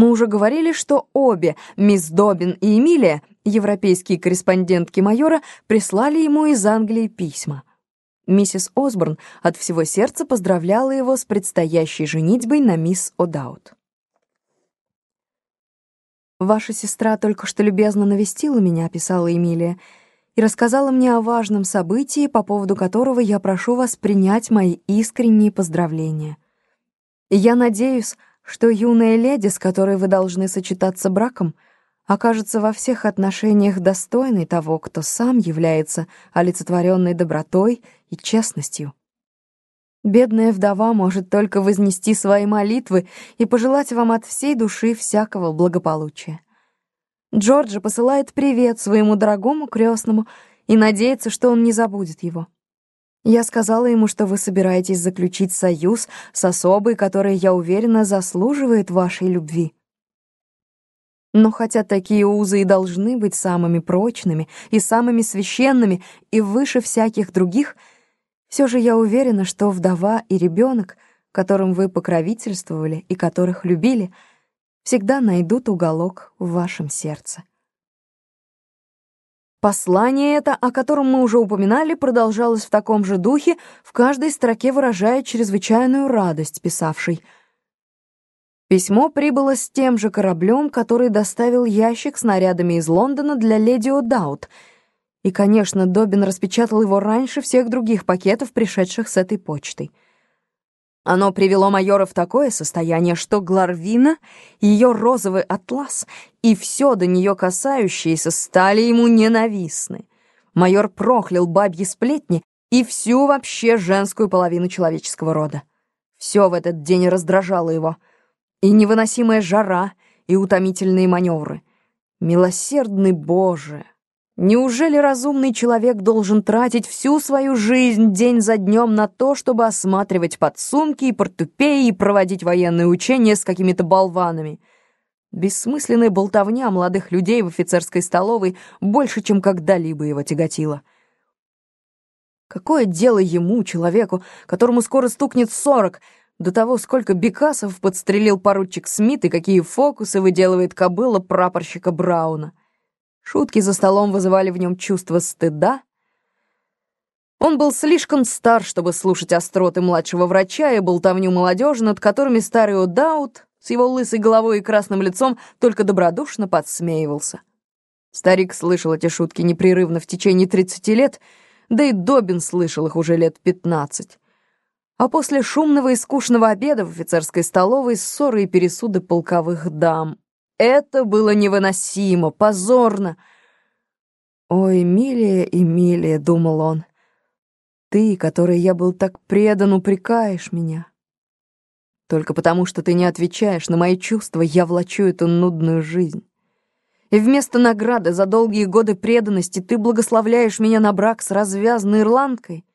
Мы уже говорили, что обе, мисс Добин и Эмилия, европейские корреспондентки майора, прислали ему из Англии письма. Миссис Осборн от всего сердца поздравляла его с предстоящей женитьбой на мисс О'Даут. «Ваша сестра только что любезно навестила меня», — писала Эмилия, «и рассказала мне о важном событии, по поводу которого я прошу вас принять мои искренние поздравления. я надеюсь, что юная леди, с которой вы должны сочетаться браком, окажется во всех отношениях достойной того, кто сам является олицетворенной добротой и честностью. Бедная вдова может только вознести свои молитвы и пожелать вам от всей души всякого благополучия. Джорджи посылает привет своему дорогому крестному и надеется, что он не забудет его. Я сказала ему, что вы собираетесь заключить союз с особой, которая, я уверена, заслуживает вашей любви. Но хотя такие узы и должны быть самыми прочными и самыми священными и выше всяких других, все же я уверена, что вдова и ребенок, которым вы покровительствовали и которых любили, всегда найдут уголок в вашем сердце. Послание это, о котором мы уже упоминали, продолжалось в таком же духе, в каждой строке выражая чрезвычайную радость писавшей. Письмо прибыло с тем же кораблем, который доставил ящик с нарядами из Лондона для леди О'Даут. И, конечно, Добин распечатал его раньше всех других пакетов, пришедших с этой почтой. Оно привело майора в такое состояние, что Гларвина, ее розовый атлас и все до нее касающееся стали ему ненавистны. Майор проклял бабьи сплетни и всю вообще женскую половину человеческого рода. Все в этот день раздражало его. И невыносимая жара, и утомительные маневры. Милосердный Боже! Неужели разумный человек должен тратить всю свою жизнь день за днем на то, чтобы осматривать подсумки и портупеи и проводить военные учения с какими-то болванами? Бессмысленная болтовня молодых людей в офицерской столовой больше, чем когда-либо его тяготила. Какое дело ему, человеку, которому скоро стукнет сорок, до того, сколько бекасов подстрелил поручик Смит и какие фокусы выделывает кобыла прапорщика Брауна? Шутки за столом вызывали в нем чувство стыда. Он был слишком стар, чтобы слушать остроты младшего врача и болтовню молодежи, над которыми старый О'Даут с его лысой головой и красным лицом только добродушно подсмеивался. Старик слышал эти шутки непрерывно в течение 30 лет, да и Добин слышал их уже лет 15. А после шумного и скучного обеда в офицерской столовой ссоры и пересуды полковых дам. Это было невыносимо, позорно. «Ой, Эмилия, Эмилия», — думал он, — «ты, которой я был так предан, упрекаешь меня. Только потому, что ты не отвечаешь на мои чувства, я влачу эту нудную жизнь. И вместо награды за долгие годы преданности ты благословляешь меня на брак с развязанной ирландкой.